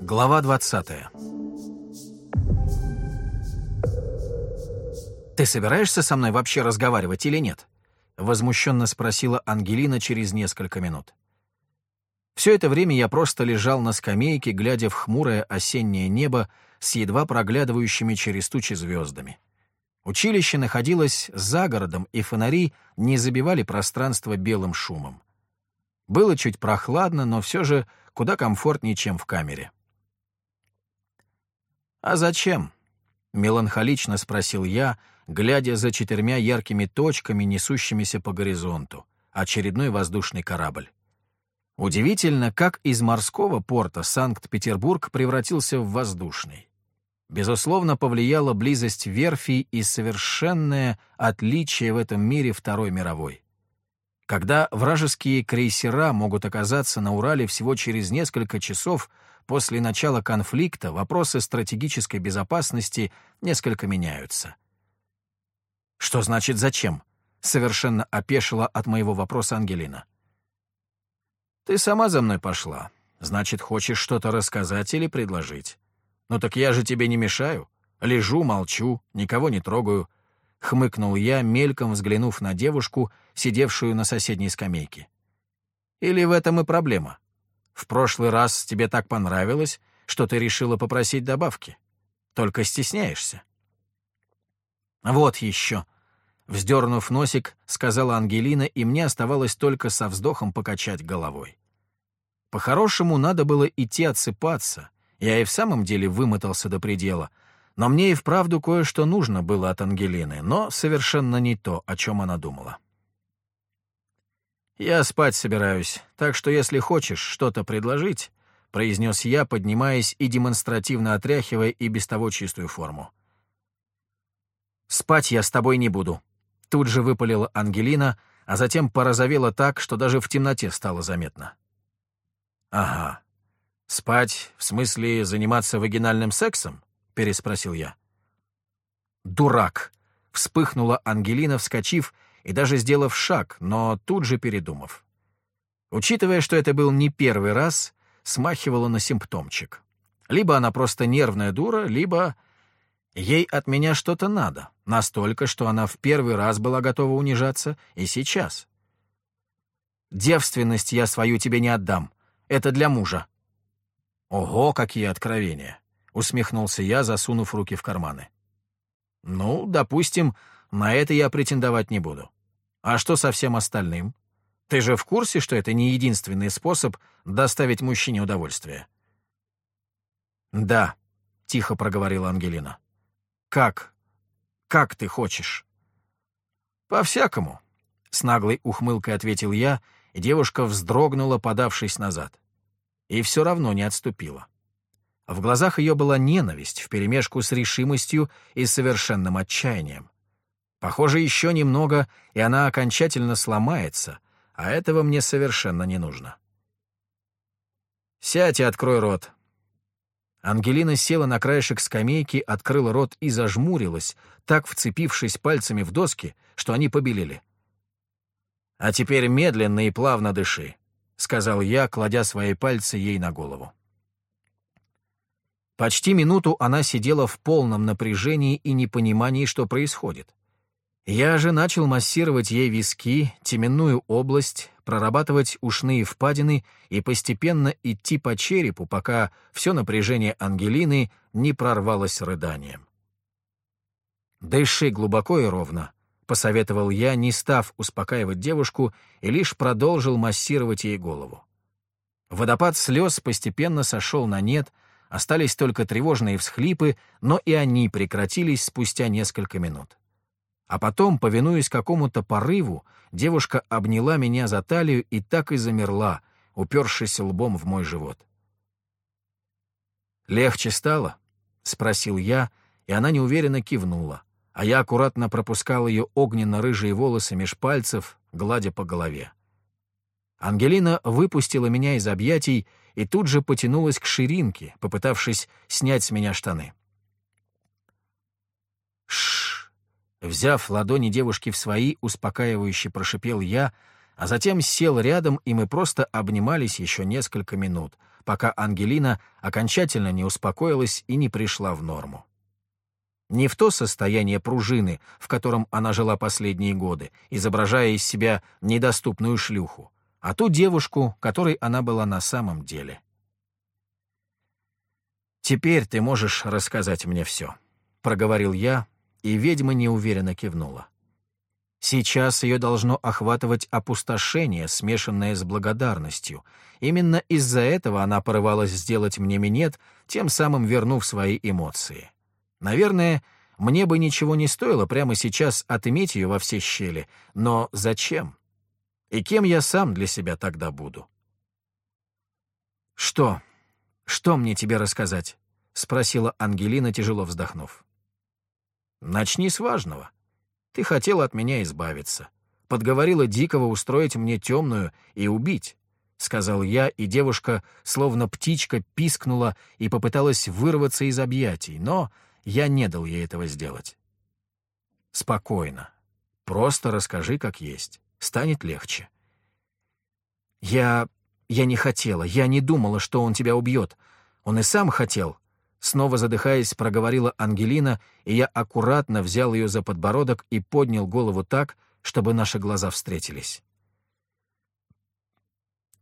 Глава 20 «Ты собираешься со мной вообще разговаривать или нет?» — возмущенно спросила Ангелина через несколько минут. Все это время я просто лежал на скамейке, глядя в хмурое осеннее небо с едва проглядывающими через тучи звездами. Училище находилось за городом, и фонари не забивали пространство белым шумом. Было чуть прохладно, но все же куда комфортнее, чем в камере. «А зачем?» — меланхолично спросил я, глядя за четырьмя яркими точками, несущимися по горизонту, очередной воздушный корабль. Удивительно, как из морского порта Санкт-Петербург превратился в воздушный. Безусловно, повлияла близость верфи и совершенное отличие в этом мире Второй мировой. Когда вражеские крейсера могут оказаться на Урале всего через несколько часов после начала конфликта, вопросы стратегической безопасности несколько меняются. «Что значит «зачем»?» — совершенно опешила от моего вопроса Ангелина. «Ты сама за мной пошла. Значит, хочешь что-то рассказать или предложить. «Ну так я же тебе не мешаю. Лежу, молчу, никого не трогаю», — хмыкнул я, мельком взглянув на девушку, сидевшую на соседней скамейке. «Или в этом и проблема? В прошлый раз тебе так понравилось, что ты решила попросить добавки. Только стесняешься». «Вот еще», — вздернув носик, сказала Ангелина, и мне оставалось только со вздохом покачать головой. По-хорошему, надо было идти отсыпаться — я и в самом деле вымотался до предела, но мне и вправду кое-что нужно было от Ангелины, но совершенно не то, о чем она думала. «Я спать собираюсь, так что если хочешь что-то предложить», — произнес я, поднимаясь и демонстративно отряхивая и без того чистую форму. «Спать я с тобой не буду», — тут же выпалила Ангелина, а затем порозовела так, что даже в темноте стало заметно. «Ага, «Спать, в смысле заниматься вагинальным сексом?» — переспросил я. «Дурак!» — вспыхнула Ангелина, вскочив и даже сделав шаг, но тут же передумав. Учитывая, что это был не первый раз, смахивала на симптомчик. Либо она просто нервная дура, либо ей от меня что-то надо, настолько, что она в первый раз была готова унижаться и сейчас. «Девственность я свою тебе не отдам. Это для мужа», «Ого, какие откровения!» — усмехнулся я, засунув руки в карманы. «Ну, допустим, на это я претендовать не буду. А что со всем остальным? Ты же в курсе, что это не единственный способ доставить мужчине удовольствие?» «Да», — тихо проговорила Ангелина. «Как? Как ты хочешь?» «По-всякому», — с наглой ухмылкой ответил я, и девушка вздрогнула, подавшись назад и все равно не отступила. В глазах ее была ненависть вперемешку с решимостью и совершенным отчаянием. Похоже, еще немного, и она окончательно сломается, а этого мне совершенно не нужно. «Сядь и открой рот». Ангелина села на краешек скамейки, открыла рот и зажмурилась, так вцепившись пальцами в доски, что они побелели. «А теперь медленно и плавно дыши. — сказал я, кладя свои пальцы ей на голову. Почти минуту она сидела в полном напряжении и непонимании, что происходит. Я же начал массировать ей виски, теменную область, прорабатывать ушные впадины и постепенно идти по черепу, пока все напряжение Ангелины не прорвалось рыданием. «Дыши глубоко и ровно», — посоветовал я, не став успокаивать девушку, и лишь продолжил массировать ей голову. Водопад слез постепенно сошел на нет, остались только тревожные всхлипы, но и они прекратились спустя несколько минут. А потом, повинуясь какому-то порыву, девушка обняла меня за талию и так и замерла, упершись лбом в мой живот. «Легче стало?» — спросил я, и она неуверенно кивнула а я аккуратно пропускал ее огненно-рыжие волосы меж пальцев, гладя по голове. Ангелина выпустила меня из объятий и тут же потянулась к ширинке, попытавшись снять с меня штаны. Шш! Взяв ладони девушки в свои, успокаивающе прошипел я, а затем сел рядом, и мы просто обнимались еще несколько минут, пока Ангелина окончательно не успокоилась и не пришла в норму. Не в то состояние пружины, в котором она жила последние годы, изображая из себя недоступную шлюху, а ту девушку, которой она была на самом деле. «Теперь ты можешь рассказать мне все», — проговорил я, и ведьма неуверенно кивнула. Сейчас ее должно охватывать опустошение, смешанное с благодарностью. Именно из-за этого она порывалась сделать мне минет, тем самым вернув свои эмоции. Наверное, мне бы ничего не стоило прямо сейчас отыметь ее во все щели, но зачем? И кем я сам для себя тогда буду? «Что? Что мне тебе рассказать?» — спросила Ангелина, тяжело вздохнув. «Начни с важного. Ты хотела от меня избавиться. Подговорила Дикого устроить мне темную и убить. — сказал я, и девушка, словно птичка, пискнула и попыталась вырваться из объятий, но я не дал ей этого сделать. Спокойно. Просто расскажи, как есть. Станет легче. Я... я не хотела, я не думала, что он тебя убьет. Он и сам хотел. Снова задыхаясь, проговорила Ангелина, и я аккуратно взял ее за подбородок и поднял голову так, чтобы наши глаза встретились.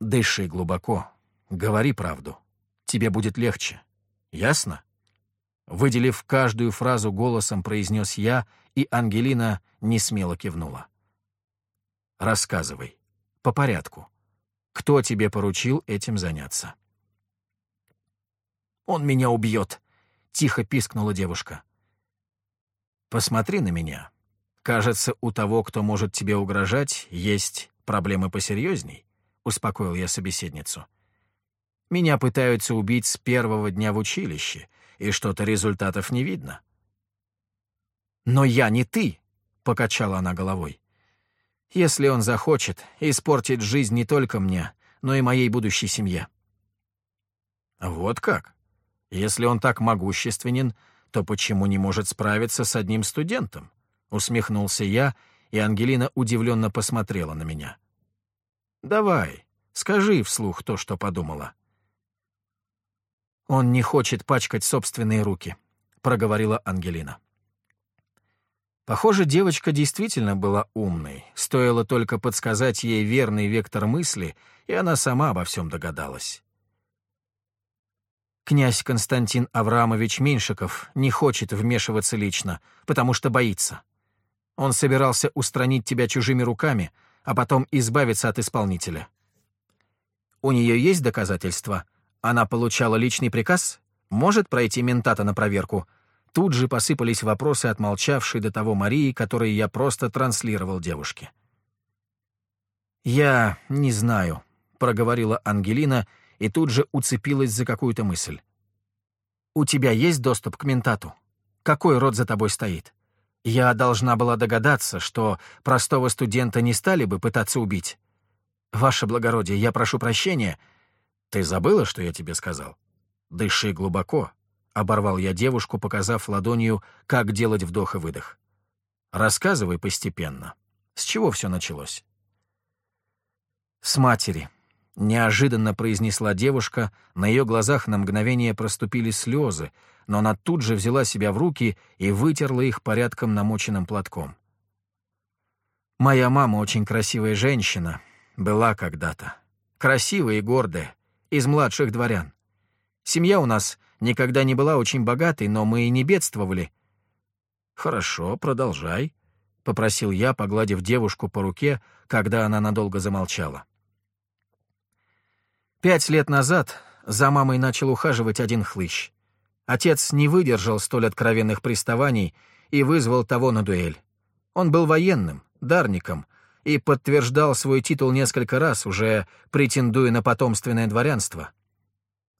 Дыши глубоко, говори правду. Тебе будет легче. Ясно? Выделив каждую фразу голосом, произнес я, и Ангелина несмело кивнула. «Рассказывай. По порядку. Кто тебе поручил этим заняться?» «Он меня убьет», — тихо пискнула девушка. «Посмотри на меня. Кажется, у того, кто может тебе угрожать, есть проблемы посерьезней», — успокоил я собеседницу. «Меня пытаются убить с первого дня в училище, и что-то результатов не видно. «Но я не ты», — покачала она головой. «Если он захочет, испортит жизнь не только мне, но и моей будущей семье». «Вот как? Если он так могущественен, то почему не может справиться с одним студентом?» — усмехнулся я, и Ангелина удивленно посмотрела на меня. «Давай, скажи вслух то, что подумала». «Он не хочет пачкать собственные руки», — проговорила Ангелина. Похоже, девочка действительно была умной. Стоило только подсказать ей верный вектор мысли, и она сама обо всем догадалась. Князь Константин Авраамович Меньшиков не хочет вмешиваться лично, потому что боится. Он собирался устранить тебя чужими руками, а потом избавиться от исполнителя. У нее есть доказательства, она получала личный приказ? Может пройти ментата на проверку? Тут же посыпались вопросы от молчавшей до того Марии, которые я просто транслировал девушке. «Я не знаю», — проговорила Ангелина и тут же уцепилась за какую-то мысль. «У тебя есть доступ к ментату? Какой род за тобой стоит? Я должна была догадаться, что простого студента не стали бы пытаться убить. Ваше благородие, я прошу прощения», — «Ты забыла, что я тебе сказал? Дыши глубоко», — оборвал я девушку, показав ладонью, как делать вдох и выдох. «Рассказывай постепенно. С чего все началось?» «С матери», — неожиданно произнесла девушка, на ее глазах на мгновение проступили слезы, но она тут же взяла себя в руки и вытерла их порядком намоченным платком. «Моя мама очень красивая женщина, была когда-то. Красивая и гордая, из младших дворян. Семья у нас никогда не была очень богатой, но мы и не бедствовали. «Хорошо, продолжай», — попросил я, погладив девушку по руке, когда она надолго замолчала. Пять лет назад за мамой начал ухаживать один хлыщ. Отец не выдержал столь откровенных приставаний и вызвал того на дуэль. Он был военным, дарником, и подтверждал свой титул несколько раз, уже претендуя на потомственное дворянство.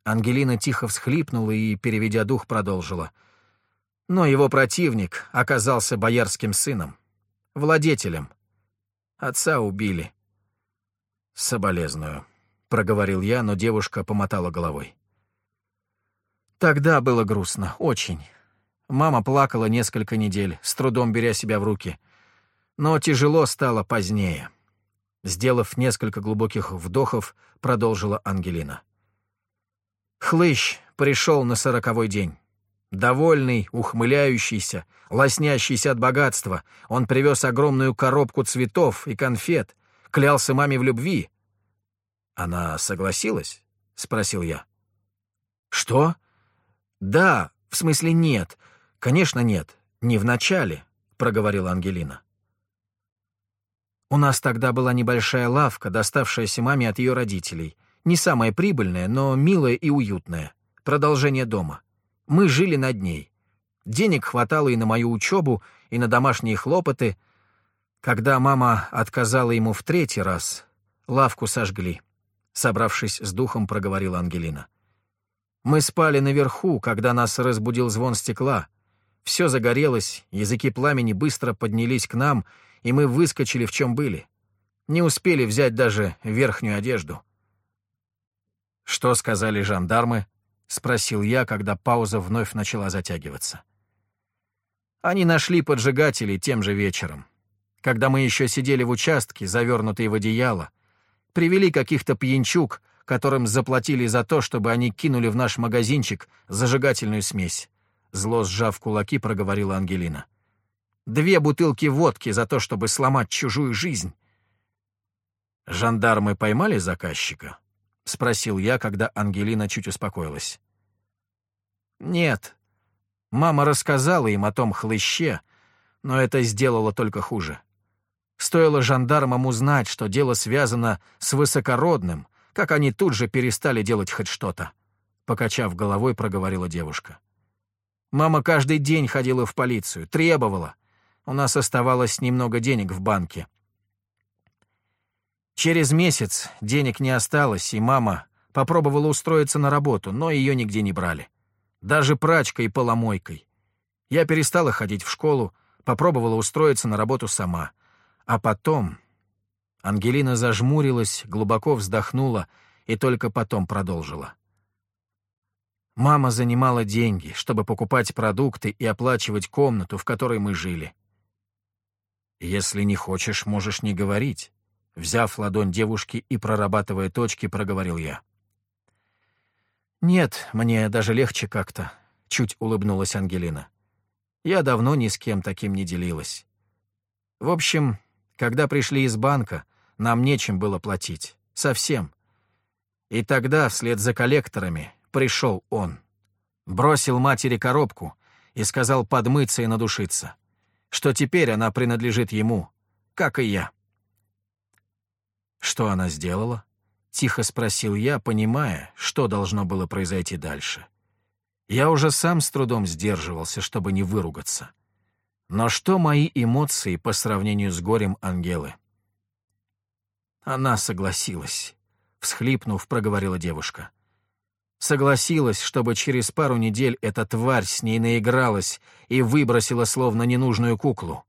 Ангелина тихо всхлипнула и, переведя дух, продолжила. Но его противник оказался боярским сыном, владетелем. Отца убили. «Соболезную», — проговорил я, но девушка помотала головой. Тогда было грустно, очень. Мама плакала несколько недель, с трудом беря себя в руки — но тяжело стало позднее. Сделав несколько глубоких вдохов, продолжила Ангелина. Хлыщ пришел на сороковой день. Довольный, ухмыляющийся, лоснящийся от богатства, он привез огромную коробку цветов и конфет, клялся маме в любви. «Она согласилась?» — спросил я. «Что?» «Да, в смысле нет. Конечно, нет. Не в начале», — проговорила Ангелина. У нас тогда была небольшая лавка, доставшаяся маме от ее родителей. Не самая прибыльная, но милая и уютная. Продолжение дома. Мы жили над ней. Денег хватало и на мою учебу, и на домашние хлопоты. Когда мама отказала ему в третий раз, лавку сожгли. Собравшись с духом, проговорила Ангелина. Мы спали наверху, когда нас разбудил звон стекла. Все загорелось, языки пламени быстро поднялись к нам, и мы выскочили в чем были. Не успели взять даже верхнюю одежду. «Что сказали жандармы?» — спросил я, когда пауза вновь начала затягиваться. Они нашли поджигателей тем же вечером. Когда мы еще сидели в участке, завернутые в одеяло, привели каких-то пьянчук, которым заплатили за то, чтобы они кинули в наш магазинчик зажигательную смесь. Зло сжав кулаки, проговорила Ангелина. Две бутылки водки за то, чтобы сломать чужую жизнь. «Жандармы поймали заказчика?» — спросил я, когда Ангелина чуть успокоилась. «Нет. Мама рассказала им о том хлыще, но это сделало только хуже. Стоило жандармам узнать, что дело связано с высокородным, как они тут же перестали делать хоть что-то», — покачав головой, проговорила девушка. «Мама каждый день ходила в полицию, требовала, у нас оставалось немного денег в банке. Через месяц денег не осталось, и мама попробовала устроиться на работу, но ее нигде не брали. Даже прачкой и поломойкой. Я перестала ходить в школу, попробовала устроиться на работу сама. А потом... Ангелина зажмурилась, глубоко вздохнула и только потом продолжила. Мама занимала деньги, чтобы покупать продукты и оплачивать комнату, в которой мы жили. «Если не хочешь, можешь не говорить», — взяв ладонь девушки и прорабатывая точки, проговорил я. «Нет, мне даже легче как-то», — чуть улыбнулась Ангелина. «Я давно ни с кем таким не делилась. В общем, когда пришли из банка, нам нечем было платить. Совсем. И тогда, вслед за коллекторами, пришел он. Бросил матери коробку и сказал подмыться и надушиться что теперь она принадлежит ему, как и я. Что она сделала? Тихо спросил я, понимая, что должно было произойти дальше. Я уже сам с трудом сдерживался, чтобы не выругаться. Но что мои эмоции по сравнению с горем Ангелы? Она согласилась. Всхлипнув, проговорила девушка. Согласилась, чтобы через пару недель эта тварь с ней наигралась и выбросила словно ненужную куклу.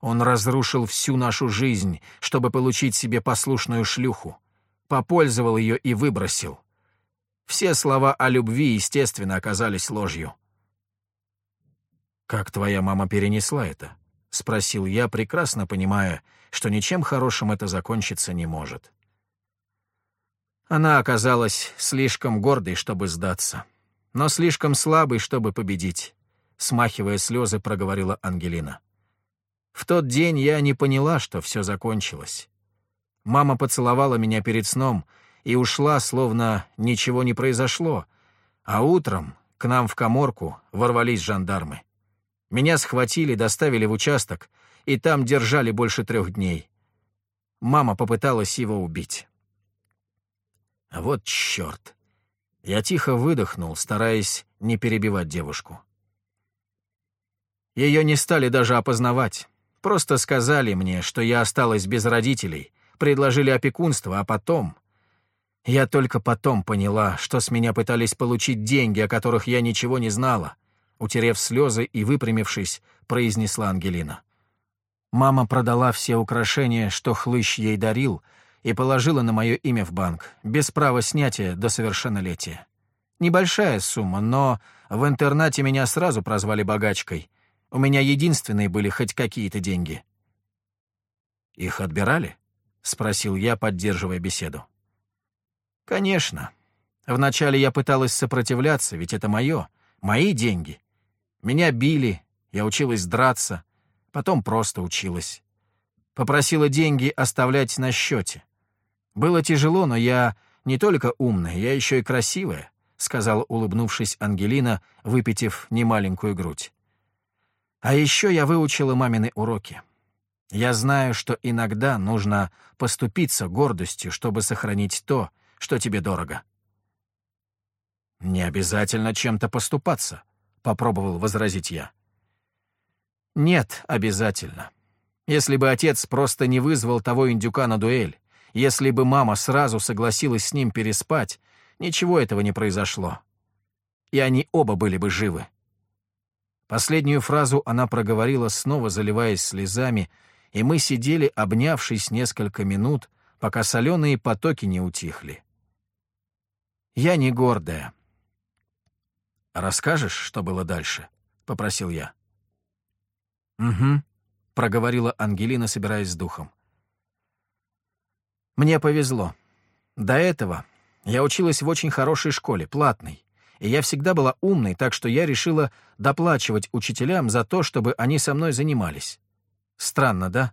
Он разрушил всю нашу жизнь, чтобы получить себе послушную шлюху. Попользовал ее и выбросил. Все слова о любви, естественно, оказались ложью. «Как твоя мама перенесла это?» — спросил я, прекрасно понимая, что ничем хорошим это закончиться не может. Она оказалась слишком гордой, чтобы сдаться, но слишком слабой, чтобы победить, смахивая слезы, проговорила Ангелина. В тот день я не поняла, что все закончилось. Мама поцеловала меня перед сном и ушла, словно ничего не произошло, а утром к нам в коморку ворвались жандармы. Меня схватили, доставили в участок, и там держали больше трех дней. Мама попыталась его убить. А вот черт. Я тихо выдохнул, стараясь не перебивать девушку. Ее не стали даже опознавать. Просто сказали мне, что я осталась без родителей, предложили опекунство, а потом... Я только потом поняла, что с меня пытались получить деньги, о которых я ничего не знала. Утерев слезы и выпрямившись, произнесла Ангелина. Мама продала все украшения, что хлыщ ей дарил, и положила на мое имя в банк, без права снятия до совершеннолетия. Небольшая сумма, но в интернате меня сразу прозвали богачкой. У меня единственные были хоть какие-то деньги. Их отбирали? — спросил я, поддерживая беседу. «Конечно. Вначале я пыталась сопротивляться, ведь это мое, мои деньги. Меня били, я училась драться, потом просто училась. Попросила деньги оставлять на счете. Было тяжело, но я не только умная, я еще и красивая», — сказала, улыбнувшись Ангелина, выпитив немаленькую грудь. «А еще я выучила мамины уроки. Я знаю, что иногда нужно поступиться гордостью, чтобы сохранить то, что тебе дорого. «Не обязательно чем-то поступаться», — попробовал возразить я. «Нет, обязательно. Если бы отец просто не вызвал того индюка на дуэль, если бы мама сразу согласилась с ним переспать, ничего этого не произошло. И они оба были бы живы». Последнюю фразу она проговорила, снова заливаясь слезами, и мы сидели, обнявшись несколько минут, пока соленые потоки не утихли. Я не гордая. «Расскажешь, что было дальше?» — попросил я. «Угу», — проговорила Ангелина, собираясь с духом. «Мне повезло. До этого я училась в очень хорошей школе, платной, и я всегда была умной, так что я решила доплачивать учителям за то, чтобы они со мной занимались. Странно, да?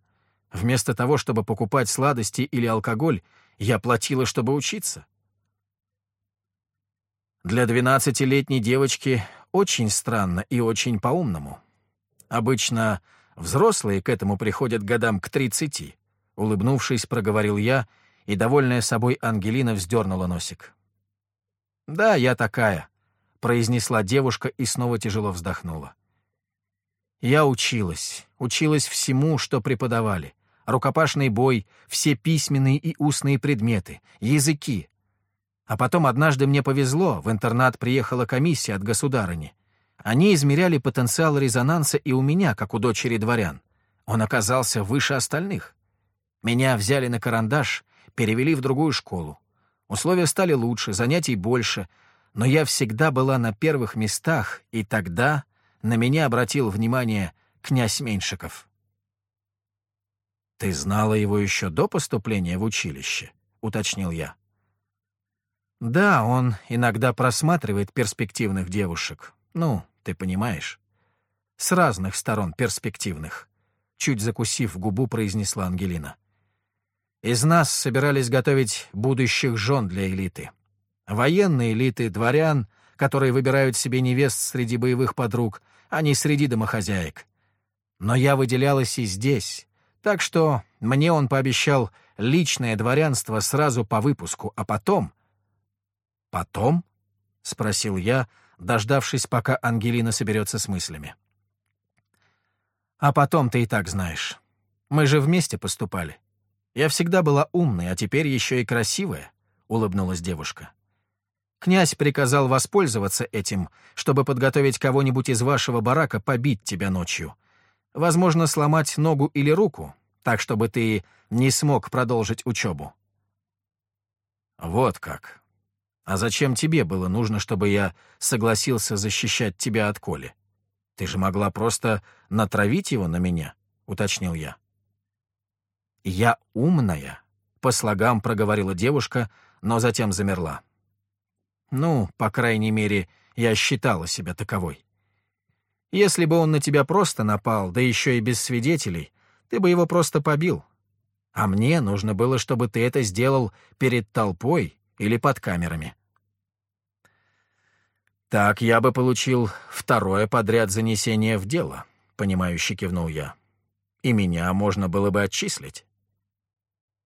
Вместо того, чтобы покупать сладости или алкоголь, я платила, чтобы учиться. Для двенадцатилетней девочки очень странно и очень по-умному. Обычно взрослые к этому приходят годам к тридцати. Улыбнувшись, проговорил я, и, довольная собой, Ангелина вздернула носик. «Да, я такая», — произнесла девушка и снова тяжело вздохнула. Я училась, училась всему, что преподавали. Рукопашный бой, все письменные и устные предметы, языки. А потом однажды мне повезло, в интернат приехала комиссия от государыни. Они измеряли потенциал резонанса и у меня, как у дочери дворян. Он оказался выше остальных. Меня взяли на карандаш, перевели в другую школу. Условия стали лучше, занятий больше, но я всегда была на первых местах, и тогда на меня обратил внимание князь Меньшиков. «Ты знала его еще до поступления в училище?» — уточнил я. «Да, он иногда просматривает перспективных девушек. Ну, ты понимаешь. С разных сторон перспективных», — чуть закусив губу, произнесла Ангелина. «Из нас собирались готовить будущих жен для элиты. Военные элиты, дворян — которые выбирают себе невест среди боевых подруг, а не среди домохозяек. Но я выделялась и здесь, так что мне он пообещал личное дворянство сразу по выпуску, а потом... «Потом?» — спросил я, дождавшись, пока Ангелина соберется с мыслями. «А потом ты и так знаешь. Мы же вместе поступали. Я всегда была умной, а теперь еще и красивая», — улыбнулась девушка. Князь приказал воспользоваться этим, чтобы подготовить кого-нибудь из вашего барака побить тебя ночью. Возможно, сломать ногу или руку, так чтобы ты не смог продолжить учебу. Вот как. А зачем тебе было нужно, чтобы я согласился защищать тебя от Коли? Ты же могла просто натравить его на меня, уточнил я. Я умная, по слогам проговорила девушка, но затем замерла. Ну, по крайней мере, я считала себя таковой. Если бы он на тебя просто напал, да еще и без свидетелей, ты бы его просто побил. А мне нужно было, чтобы ты это сделал перед толпой или под камерами. Так я бы получил второе подряд занесение в дело, понимающе кивнул я. И меня можно было бы отчислить.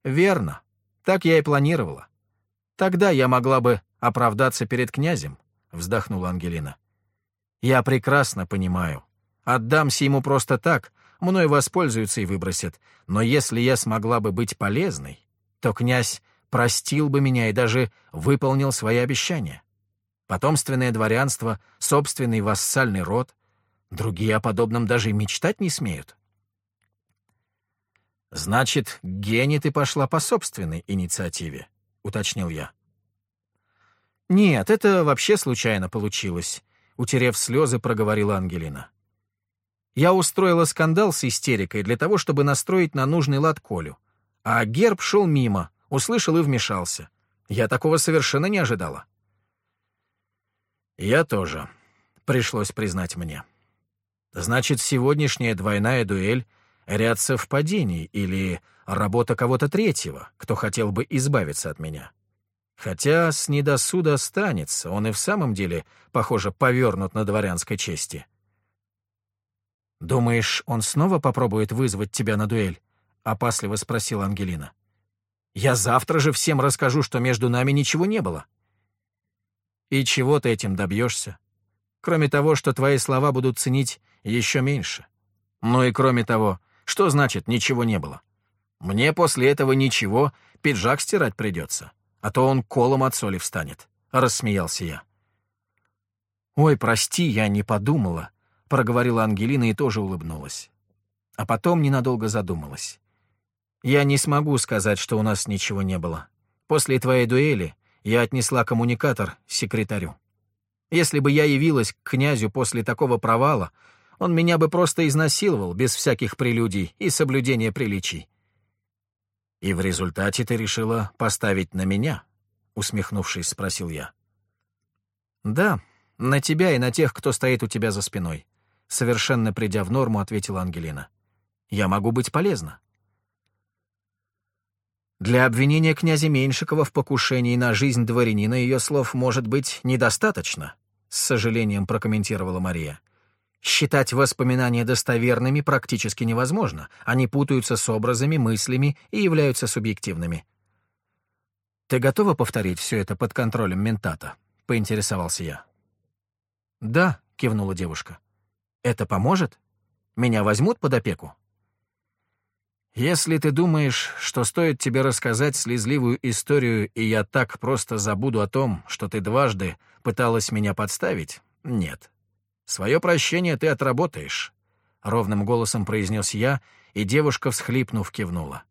Верно. Так я и планировала. Тогда я могла бы оправдаться перед князем, вздохнула Ангелина. Я прекрасно понимаю. Отдамся ему просто так, мной воспользуются и выбросят. Но если я смогла бы быть полезной, то князь простил бы меня и даже выполнил свои обещания. Потомственное дворянство, собственный вассальный род. Другие о подобном даже и мечтать не смеют. «Значит, Гене ты пошла по собственной инициативе», — уточнил я. «Нет, это вообще случайно получилось», — утерев слезы, проговорила Ангелина. «Я устроила скандал с истерикой для того, чтобы настроить на нужный лад Колю. А герб шел мимо, услышал и вмешался. Я такого совершенно не ожидала. Я тоже, пришлось признать мне. Значит, сегодняшняя двойная дуэль — ряд совпадений или работа кого-то третьего, кто хотел бы избавиться от меня. Хотя с недосуда останется, он и в самом деле, похоже, повернут на дворянской чести. «Думаешь, он снова попробует вызвать тебя на дуэль?» — опасливо спросила Ангелина. «Я завтра же всем расскажу, что между нами ничего не было». «И чего ты этим добьешься? Кроме того, что твои слова будут ценить еще меньше. Ну и кроме того, что значит «ничего не было»? Мне после этого ничего, пиджак стирать придется, а то он колом от соли встанет», — рассмеялся я. «Ой, прости, я не подумала», — проговорила Ангелина и тоже улыбнулась. А потом ненадолго задумалась. «Я не смогу сказать, что у нас ничего не было. После твоей дуэли я отнесла коммуникатор секретарю. Если бы я явилась к князю после такого провала, он меня бы просто изнасиловал без всяких прелюдий и соблюдения приличий. «И в результате ты решила поставить на меня?» — усмехнувшись, спросил я. «Да, на тебя и на тех, кто стоит у тебя за спиной», — совершенно придя в норму, ответила Ангелина. «Я могу быть полезна». Для обвинения князя Меньшикова в покушении на жизнь дворянина ее слов может быть недостаточно, с сожалением прокомментировала Мария. Считать воспоминания достоверными практически невозможно. Они путаются с образами, мыслями и являются субъективными. «Ты готова повторить все это под контролем ментата?» — поинтересовался я. «Да», — кивнула девушка. «Это поможет? Меня возьмут под опеку?» «Если ты думаешь, что стоит тебе рассказать слезливую историю, и я так просто забуду о том, что ты дважды пыталась меня подставить, нет. Свое прощение ты отработаешь», — ровным голосом произнес я, и девушка, всхлипнув, кивнула.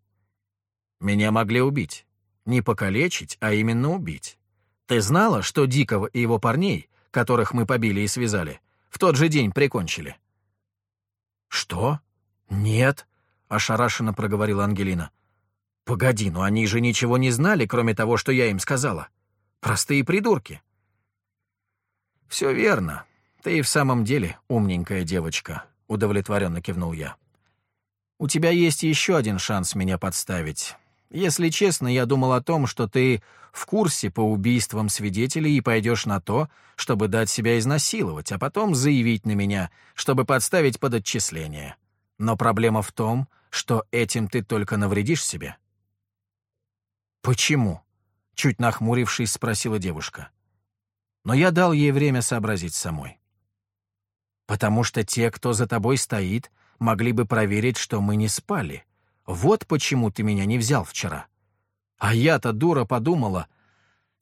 «Меня могли убить. Не покалечить, а именно убить. Ты знала, что Дикого и его парней, которых мы побили и связали, в тот же день прикончили?» «Что? Нет», ошарашенно проговорила Ангелина. «Погоди, но они же ничего не знали, кроме того, что я им сказала. Простые придурки». «Все верно. Ты и в самом деле умненькая девочка», — удовлетворенно кивнул я. «У тебя есть еще один шанс меня подставить. Если честно, я думал о том, что ты в курсе по убийствам свидетелей и пойдешь на то, чтобы дать себя изнасиловать, а потом заявить на меня, чтобы подставить под отчисление. Но проблема в том, что этим ты только навредишь себе?» «Почему?» — чуть нахмурившись, спросила девушка. Но я дал ей время сообразить самой. «Потому что те, кто за тобой стоит, могли бы проверить, что мы не спали. Вот почему ты меня не взял вчера. А я-то, дура, подумала...»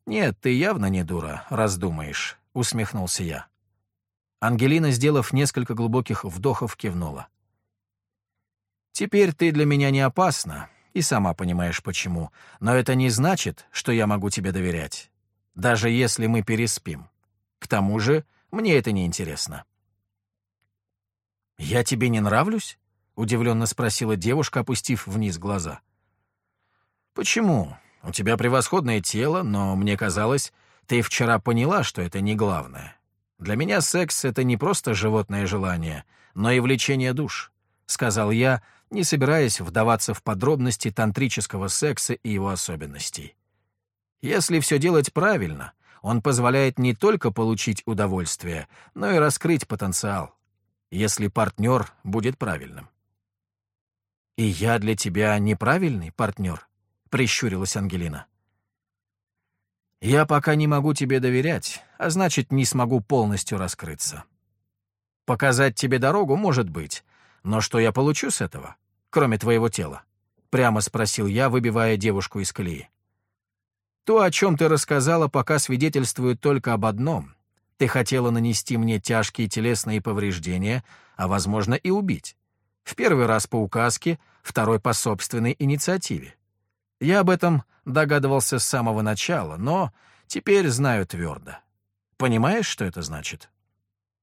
«Нет, ты явно не дура, раздумаешь», — усмехнулся я. Ангелина, сделав несколько глубоких вдохов, кивнула. Теперь ты для меня не опасна, и сама понимаешь почему, но это не значит, что я могу тебе доверять, даже если мы переспим. К тому же мне это не интересно. «Я тебе не нравлюсь?» — удивленно спросила девушка, опустив вниз глаза. «Почему? У тебя превосходное тело, но мне казалось, ты вчера поняла, что это не главное. Для меня секс — это не просто животное желание, но и влечение душ», — сказал я, — не собираясь вдаваться в подробности тантрического секса и его особенностей. Если все делать правильно, он позволяет не только получить удовольствие, но и раскрыть потенциал, если партнер будет правильным. «И я для тебя неправильный партнер?» — прищурилась Ангелина. «Я пока не могу тебе доверять, а значит, не смогу полностью раскрыться. Показать тебе дорогу, может быть, но что я получу с этого? Кроме твоего тела?» — прямо спросил я, выбивая девушку из колеи. «То, о чем ты рассказала, пока свидетельствует только об одном. Ты хотела нанести мне тяжкие телесные повреждения, а, возможно, и убить. В первый раз по указке, второй по собственной инициативе. Я об этом догадывался с самого начала, но теперь знаю твердо. Понимаешь, что это значит?»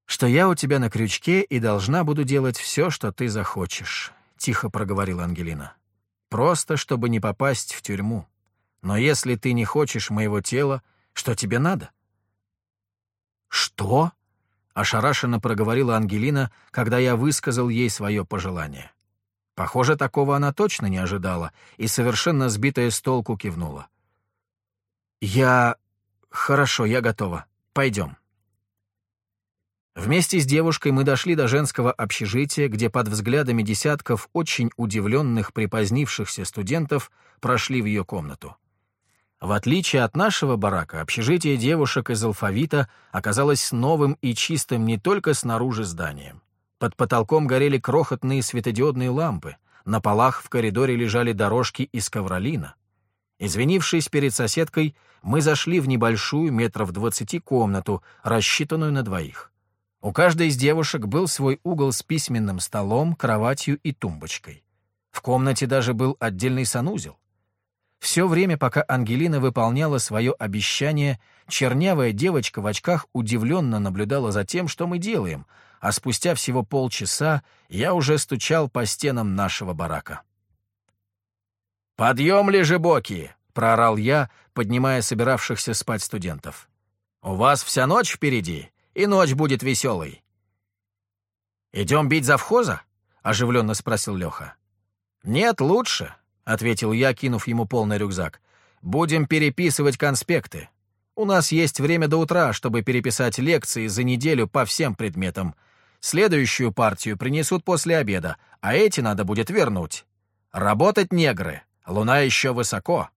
что я у тебя на крючке и должна буду делать все, что ты захочешь. — тихо проговорила Ангелина. Просто чтобы не попасть в тюрьму. Но если ты не хочешь моего тела, что тебе надо?» «Что?» — ошарашенно проговорила Ангелина, когда я высказал ей свое пожелание. Похоже, такого она точно не ожидала и, совершенно сбитая с толку, кивнула. «Я... Хорошо, я готова. Пойдем». Вместе с девушкой мы дошли до женского общежития, где под взглядами десятков очень удивленных припозднившихся студентов прошли в ее комнату. В отличие от нашего барака, общежитие девушек из алфавита оказалось новым и чистым не только снаружи зданием. Под потолком горели крохотные светодиодные лампы, на полах в коридоре лежали дорожки из ковролина. Извинившись перед соседкой, мы зашли в небольшую метров двадцати комнату, рассчитанную на двоих. У каждой из девушек был свой угол с письменным столом, кроватью и тумбочкой. В комнате даже был отдельный санузел. Все время, пока Ангелина выполняла свое обещание, чернявая девочка в очках удивленно наблюдала за тем, что мы делаем, а спустя всего полчаса я уже стучал по стенам нашего барака. «Подъем, лежебоки!» — проорал я, поднимая собиравшихся спать студентов. «У вас вся ночь впереди, и ночь будет веселой». «Идем бить завхоза?» — оживленно спросил Леха. «Нет, лучше», — ответил я, кинув ему полный рюкзак. «Будем переписывать конспекты. У нас есть время до утра, чтобы переписать лекции за неделю по всем предметам. Следующую партию принесут после обеда, а эти надо будет вернуть. Работать негры, луна еще высоко».